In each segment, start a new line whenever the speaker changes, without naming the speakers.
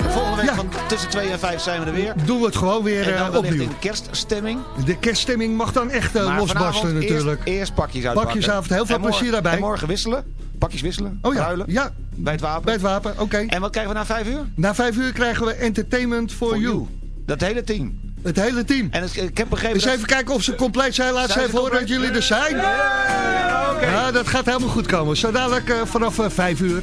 Volgende week van tussen 2 en 5 zijn we er weer.
Doen we het gewoon weer
en dan
opnieuw.
in kerststemming.
De kerststemming mag dan echt losbarsten natuurlijk.
Eerst, eerst pakjes uitpakken.
Pakjesavond, heel veel plezier daarbij.
En morgen wisselen. Pakjes wisselen.
Oh ja,
ruilen.
ja.
Bij het wapen.
Bij het wapen, oké.
En wat krijgen we na 5 uur?
Na 5 uur krijgen we Entertainment for, you. you.
Dat hele team.
Het hele team.
En het, ik heb begrepen
dus even kijken of ze compleet zijn. Laat ze even horen dat jullie er zijn.
Ja, okay.
ja, dat gaat helemaal goed komen. Zo dadelijk uh, vanaf uh, 5 uur.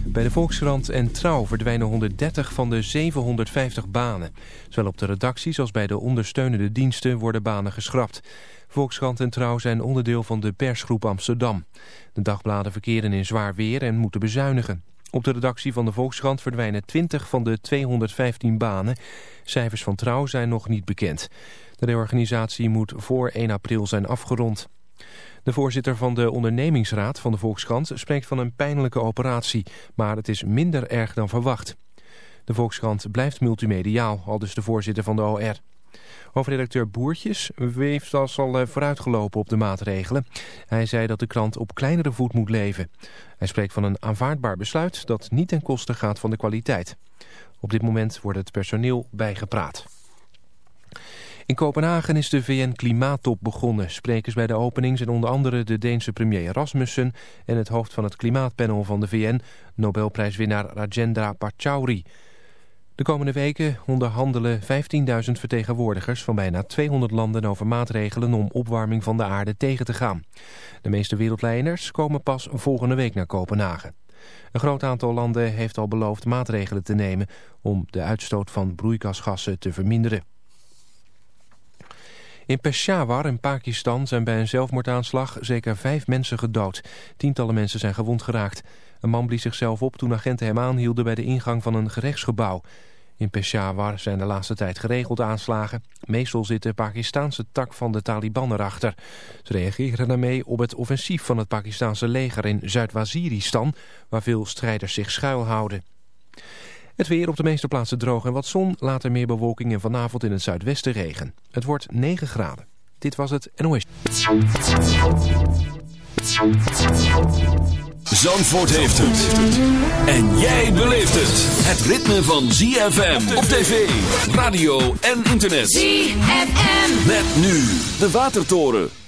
Bij de Volkskrant en Trouw verdwijnen 130 van de 750 banen. Zowel op de redacties als bij de ondersteunende diensten worden banen geschrapt. Volkskrant en Trouw zijn onderdeel van de persgroep Amsterdam. De dagbladen verkeren in zwaar weer en moeten bezuinigen. Op de redactie van de Volkskrant verdwijnen 20 van de 215 banen. Cijfers van Trouw zijn nog niet bekend. De reorganisatie moet voor 1 april zijn afgerond. De voorzitter van de ondernemingsraad van de Volkskrant spreekt van een pijnlijke operatie, maar het is minder erg dan verwacht. De Volkskrant blijft multimediaal, al dus de voorzitter van de OR. Hoofdredacteur Boertjes heeft al vooruitgelopen op de maatregelen. Hij zei dat de krant op kleinere voet moet leven. Hij spreekt van een aanvaardbaar besluit dat niet ten koste gaat van de kwaliteit. Op dit moment wordt het personeel bijgepraat. In Kopenhagen is de VN-klimaattop begonnen. Sprekers bij de opening zijn onder andere de Deense premier Rasmussen... en het hoofd van het klimaatpanel van de VN, Nobelprijswinnaar Rajendra Pachauri. De komende weken onderhandelen 15.000 vertegenwoordigers van bijna 200 landen over maatregelen om opwarming van de aarde tegen te gaan. De meeste wereldleiders komen pas volgende week naar Kopenhagen. Een groot aantal landen heeft al beloofd maatregelen te nemen om de uitstoot van broeikasgassen te verminderen. In Peshawar in Pakistan zijn bij een zelfmoordaanslag zeker vijf mensen gedood. Tientallen mensen zijn gewond geraakt. Een man blies zichzelf op toen agenten hem aanhielden bij de ingang van een gerechtsgebouw. In Peshawar zijn de laatste tijd geregeld aanslagen. Meestal zit de Pakistanse tak van de Taliban erachter. Ze reageren daarmee op het offensief van het Pakistanse leger in Zuid-Waziristan... waar veel strijders zich schuilhouden. Het weer op de meeste plaatsen droog en wat zon, later meer bewolking en vanavond in het zuidwesten regen. Het wordt 9 graden. Dit was het NOS.
Zandvoort heeft het. En jij beleeft het. Het ritme van ZFM op tv, radio en internet. ZFM. Met nu de Watertoren.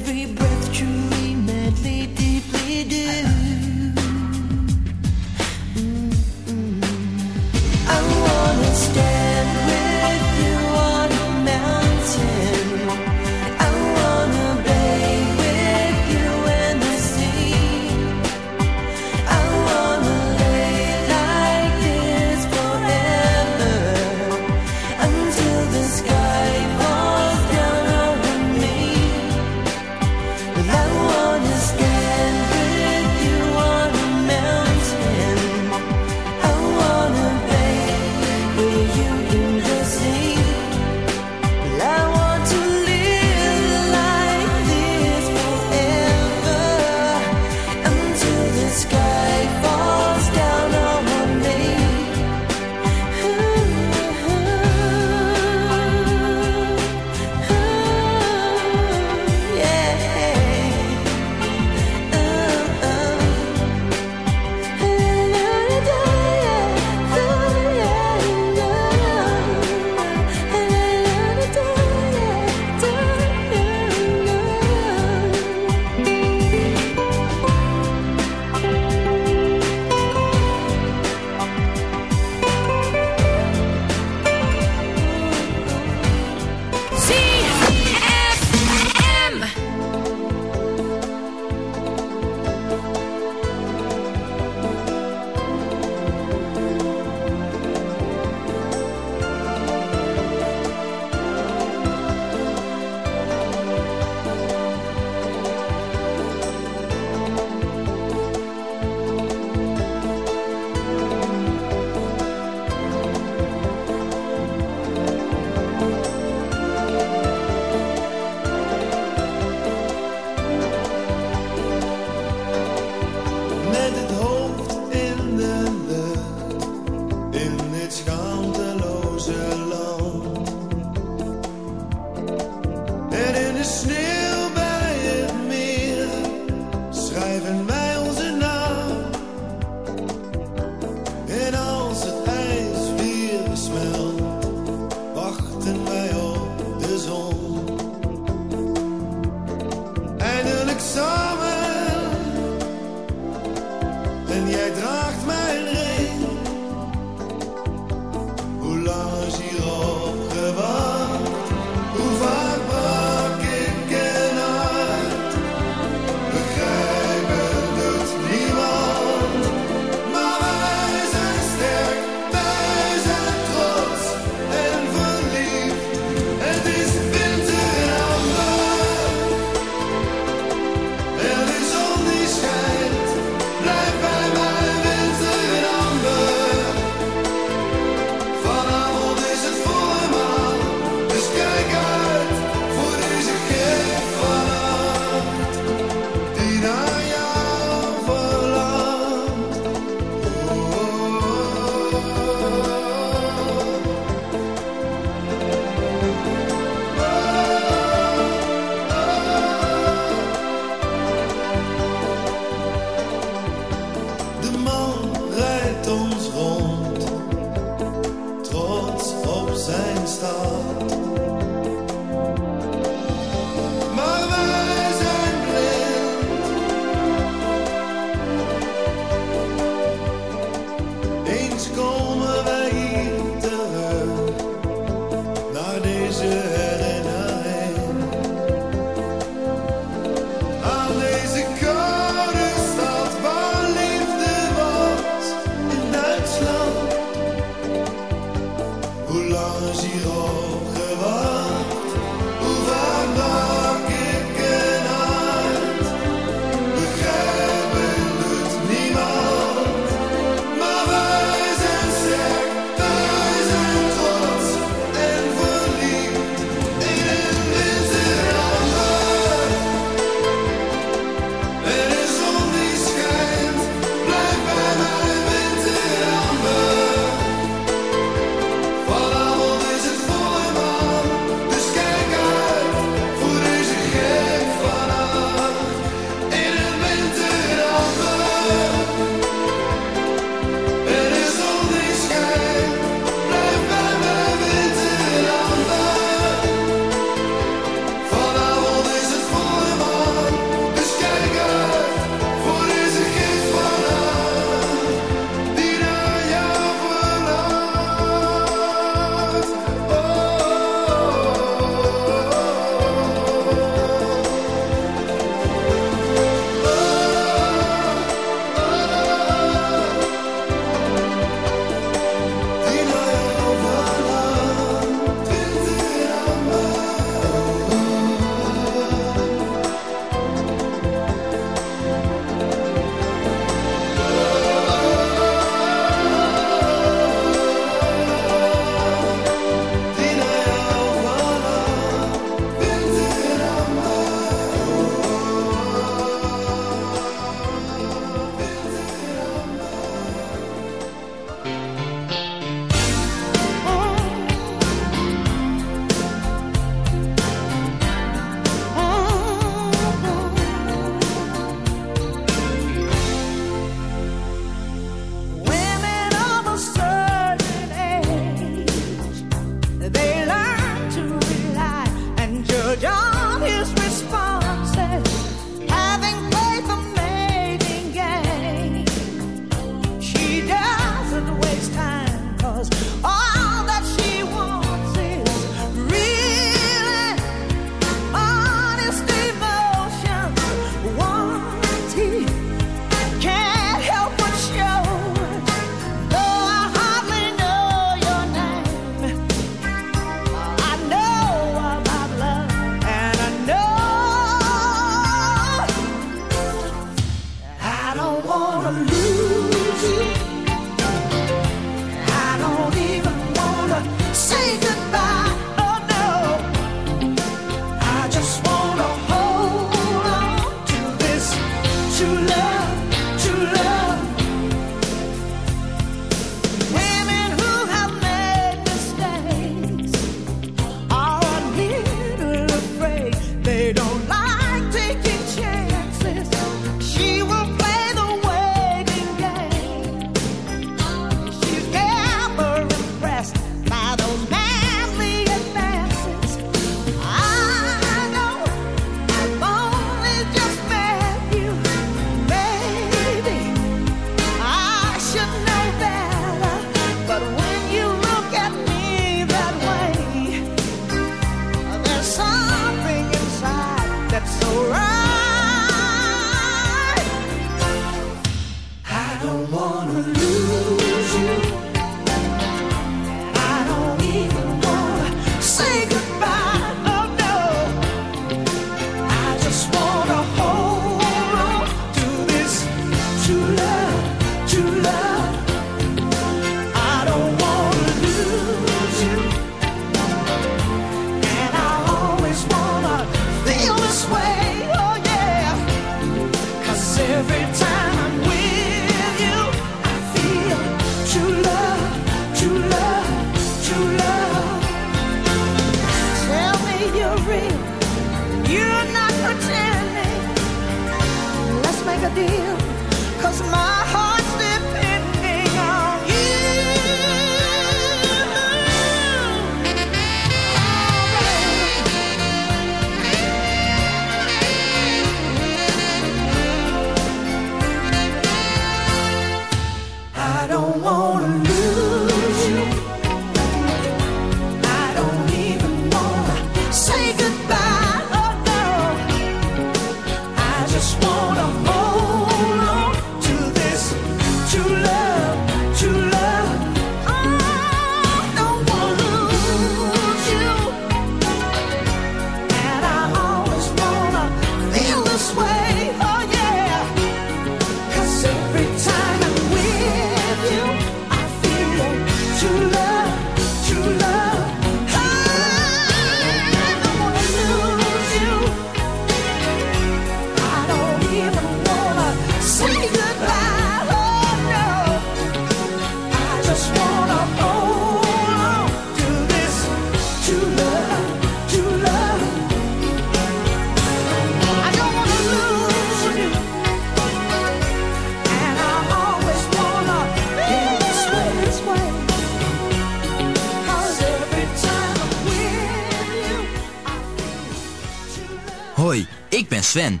Sven.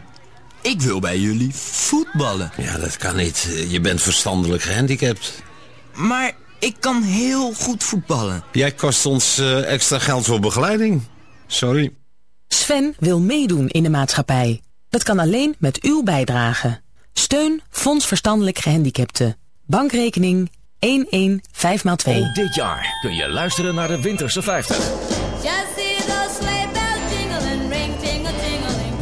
Ik wil bij jullie voetballen.
Ja, dat kan niet. Je bent verstandelijk gehandicapt.
Maar ik kan heel goed voetballen.
Jij kost ons eh, extra geld voor begeleiding. Sorry.
Sven wil meedoen in de maatschappij. Dat kan alleen met uw bijdrage. Steun Fonds Verstandelijk Gehandicapten. Bankrekening 115x2.
Ook dit jaar kun je luisteren naar de Winterse 50.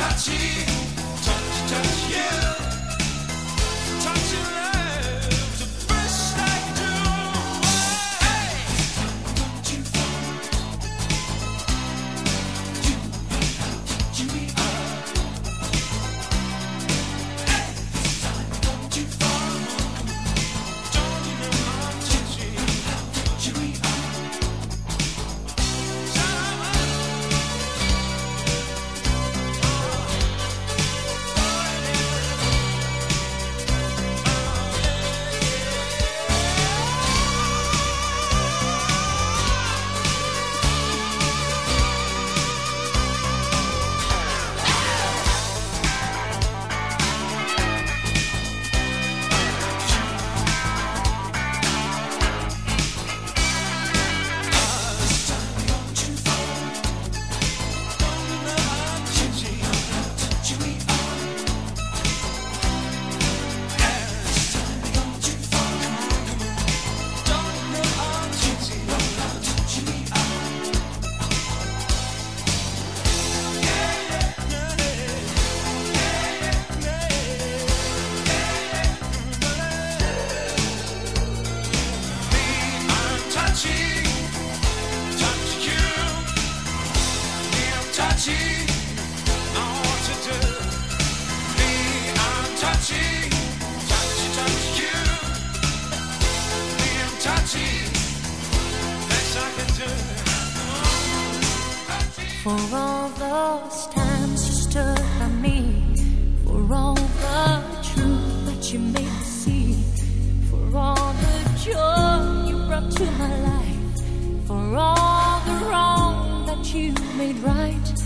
touchy, touchy, touchy. to
my life for all the wrong that you made right.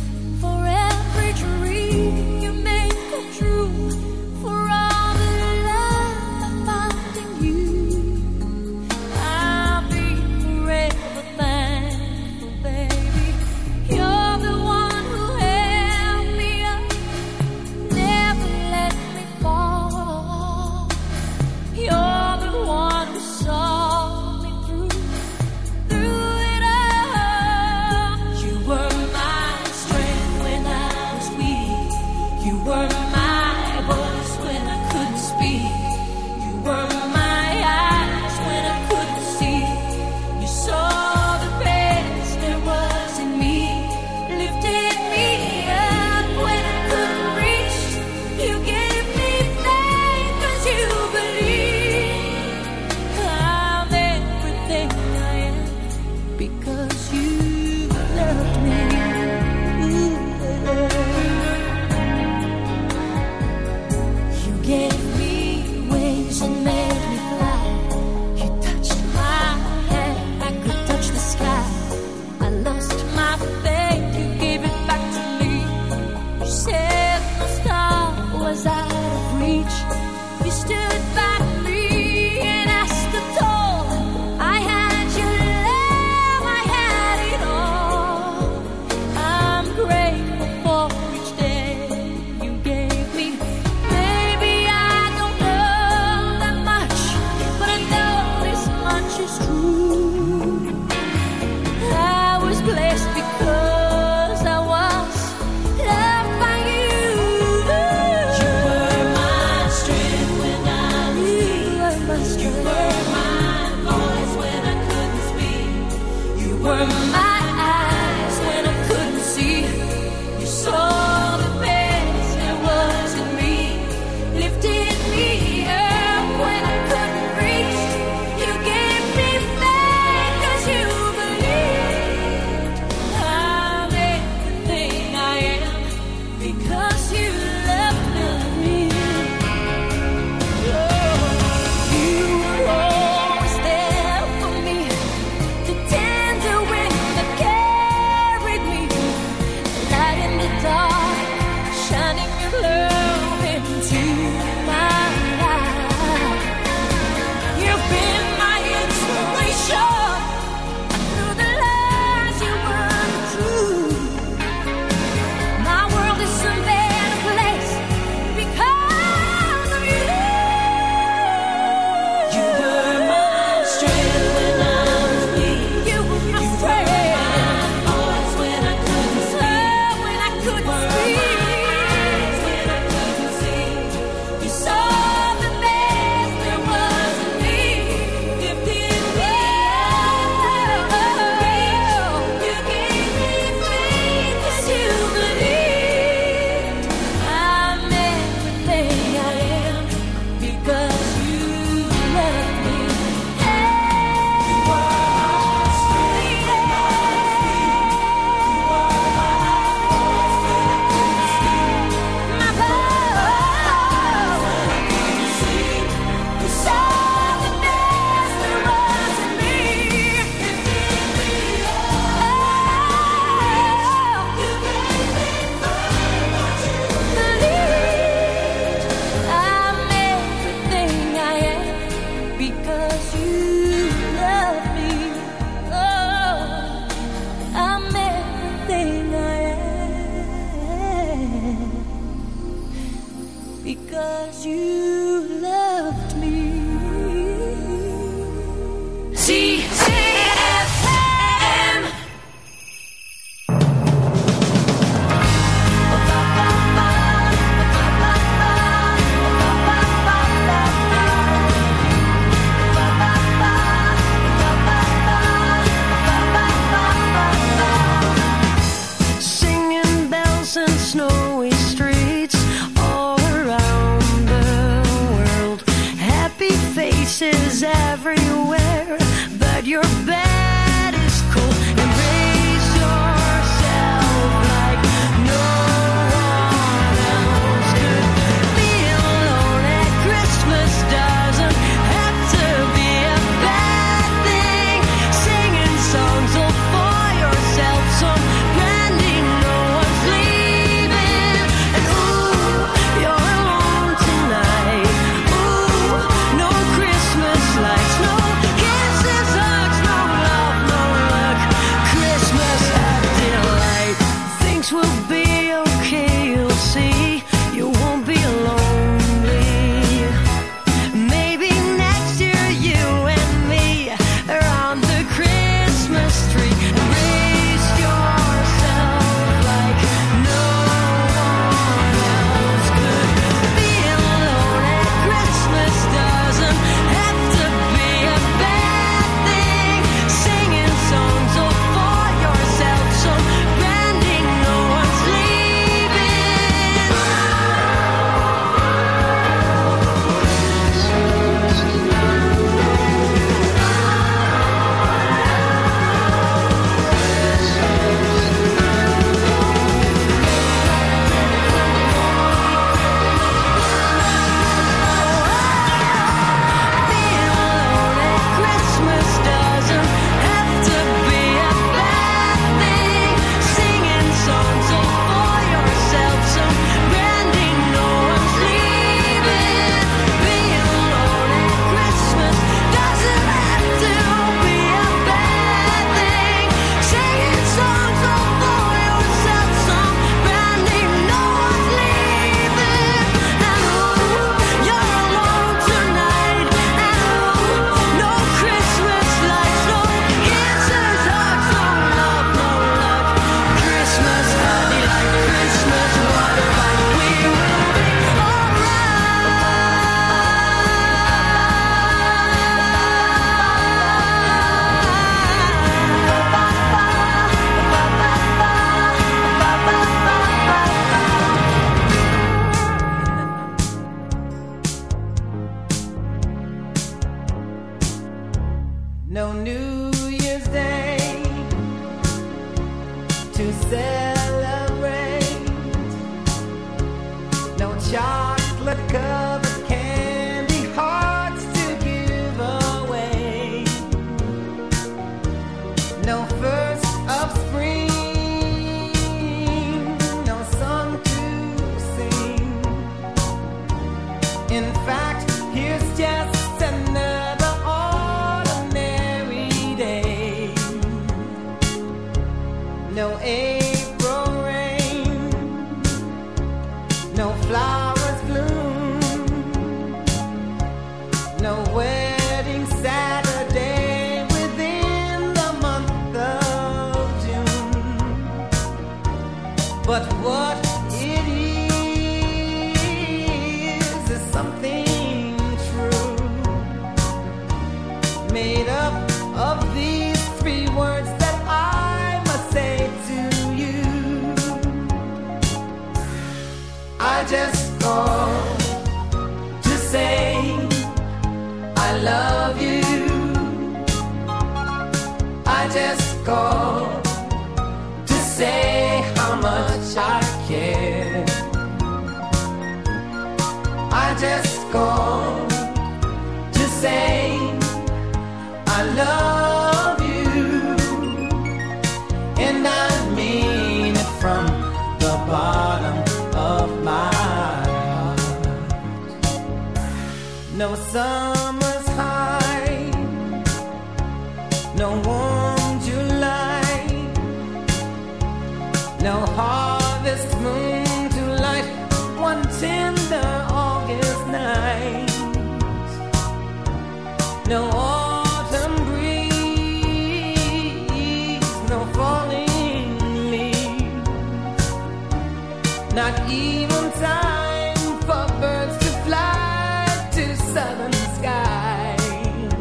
Not even time for birds to fly to southern skies.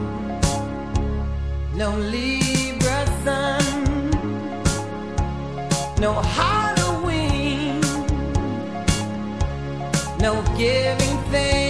No Libra sun, no Halloween, no giving
things.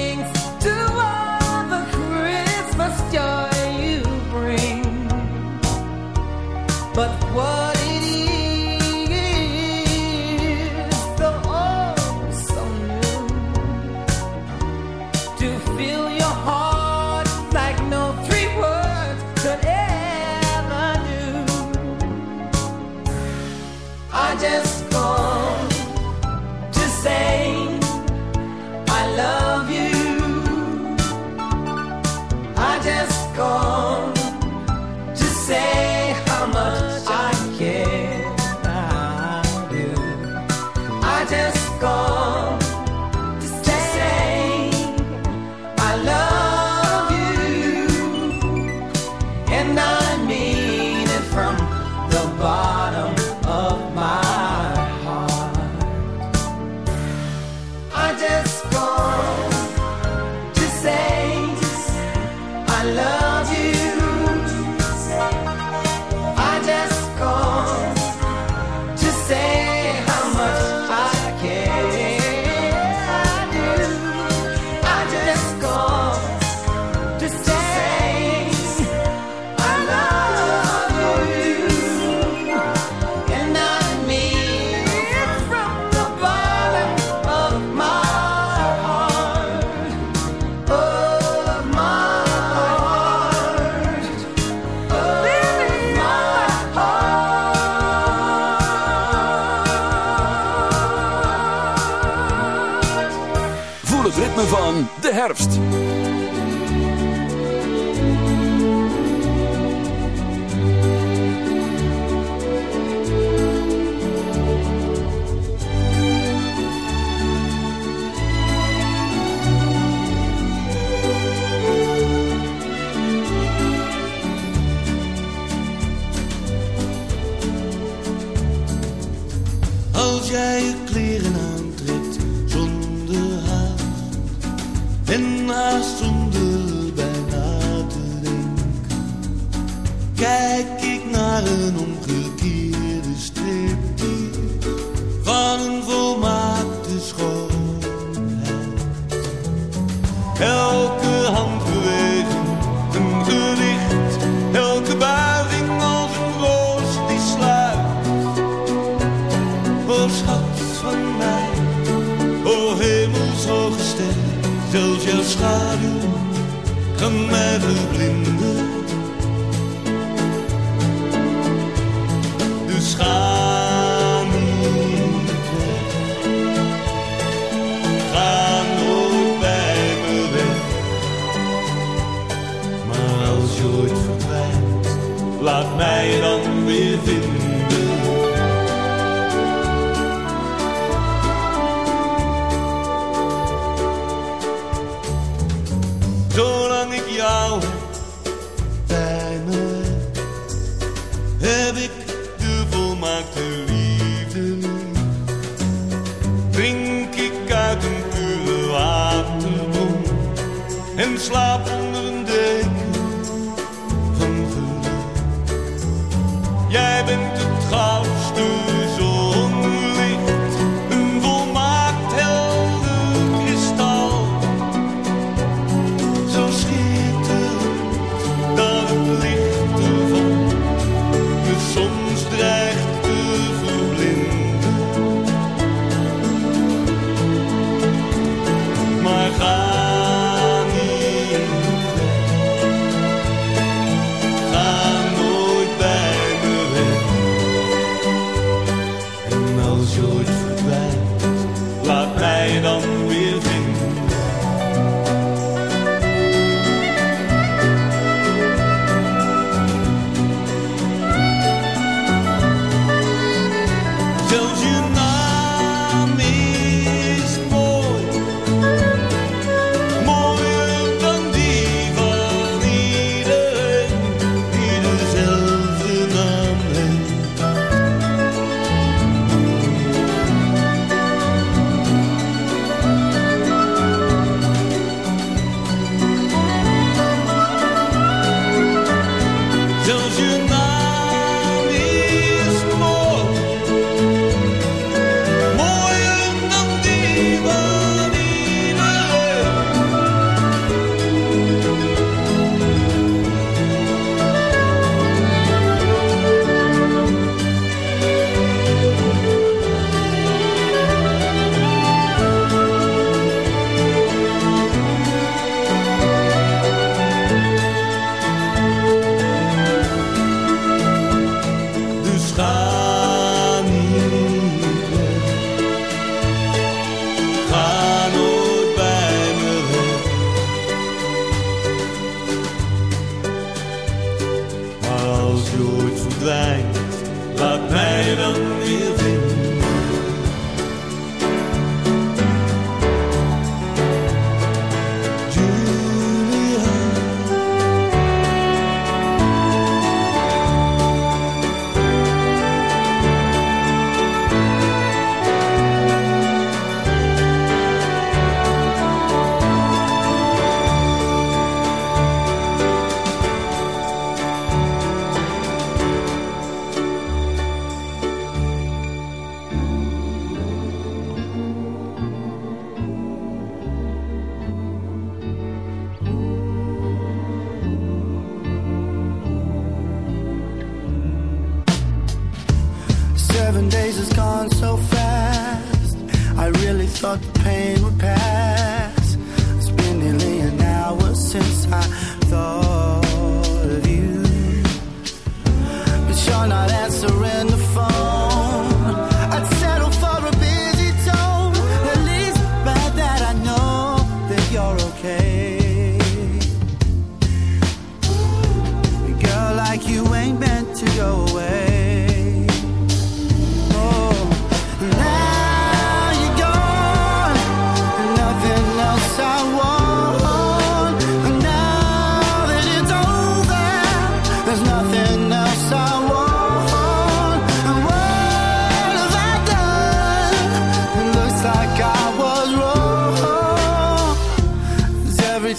van de herfst.
slaap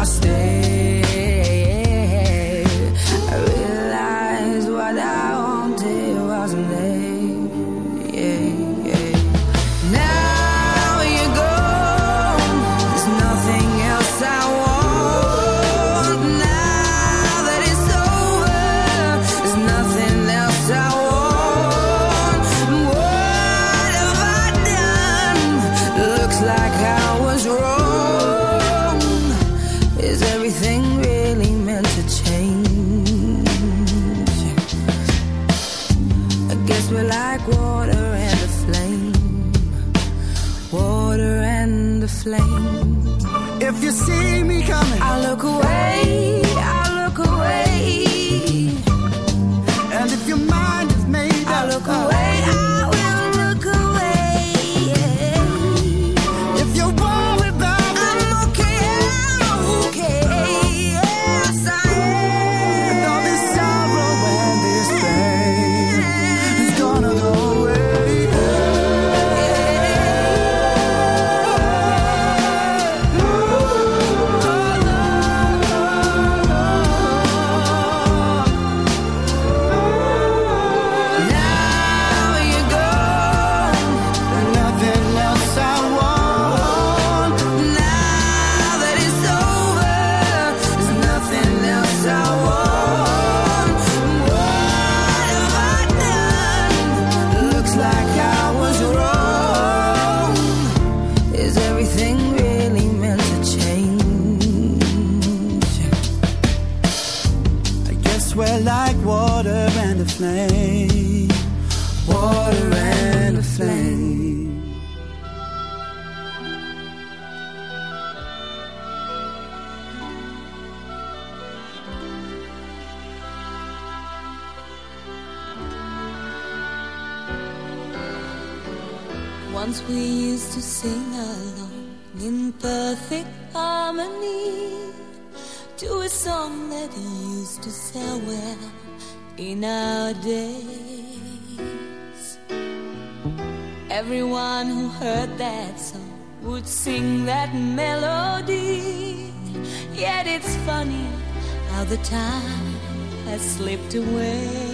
I stay. Flame. The
time has slipped away.